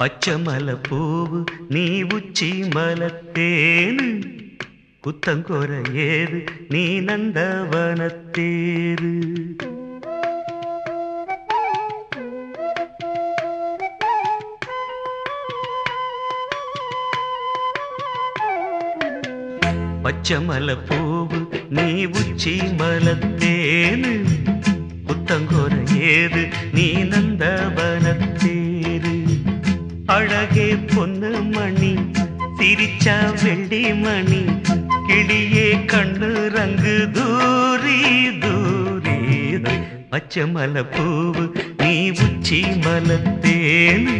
பச்சமல பூவு நீ உச்சி மலத்தேனு? குத்தங்கொர ஏது நீ நந்தவனத்தேரு பச்சமல பூவு நீ உச்சி மலத்தேனு? புத்தங்கொர ஏது நீ நந்தவனத்தேரு அழகே பொண்ணு மணி சிரிச்சா வெள்ளி மணி கிளியே கண்ணு ரங்கு தூரி தூரி பச்சைமலை பூவு நீ உச்சி மலத்தேனு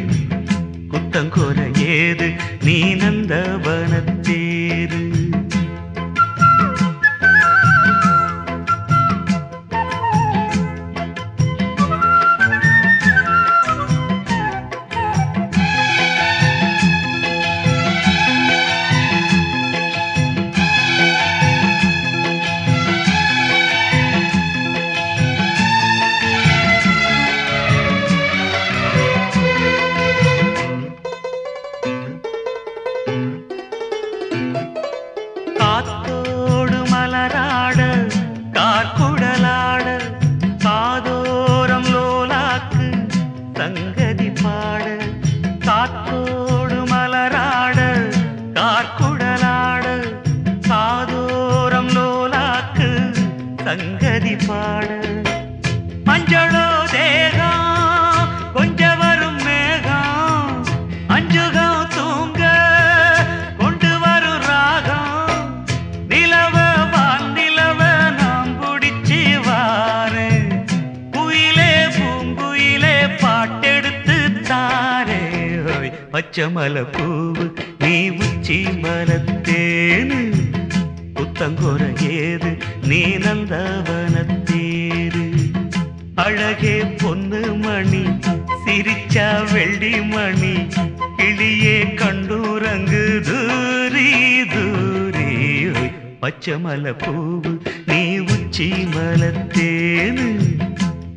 குத்தங்கொர ஏது நீ நந்தவனத்தேரு காத்தோடு மலராட கார்குடலாட சாதோரம் லோலாக்கு சங்கதி பாட மஞ்சளோ தேகா கொஞ்சம் பச்சமல பூவு நீ உச்சி மலத்தேனு? புத்தங்கொர ஏது நீ நந்தவனத்தேரு? அழகே பொன்னு மணி சிரிச்சா வெள்ளி மணி கிளியே கண்டூரங்கு தூரி தூரி. பச்சமல பூவு நீ உச்சி மலத்தேனு?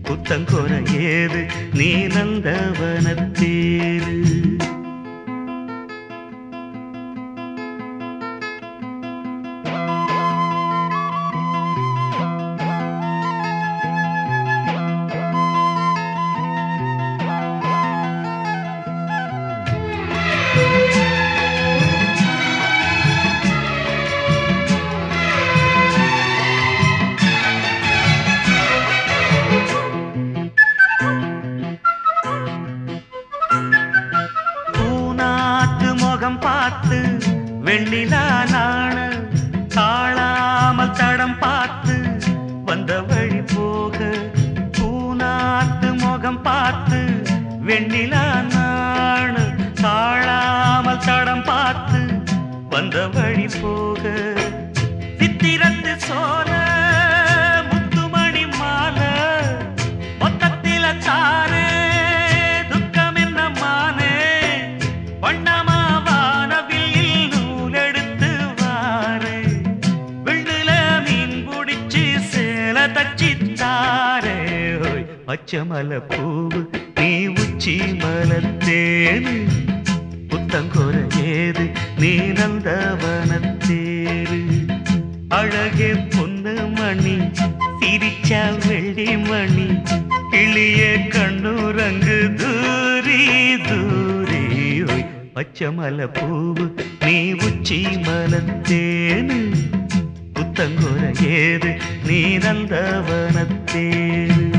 புத்தங்கொர ஏது நீ நந்தவனத்தேரு? முகம் பார்த்து வெண்ணிலா நாண தாழாமல் தடம் பார்த்து வந்த வழி போக பூனாத்து முகம் பார்த்து வெண்ணிலா நாண தாழாமல் தடம் பார்த்து வந்த வழி போக பச்சமல பூவு நீ உச்சி மலத்தேனு புத்தங்கொர ஏது நீ நந்தவனத்தேரு அழகே பொண்ணு மணி சிரிச்சா வெள்ளி மணி. கிளிய கண்ணுரங்கு தூரி தூரி. பச்சமல பூவு நீ உச்சி மலத்தேனு புத்தங்கொர ஏது நீ நந்தவனத்தேரு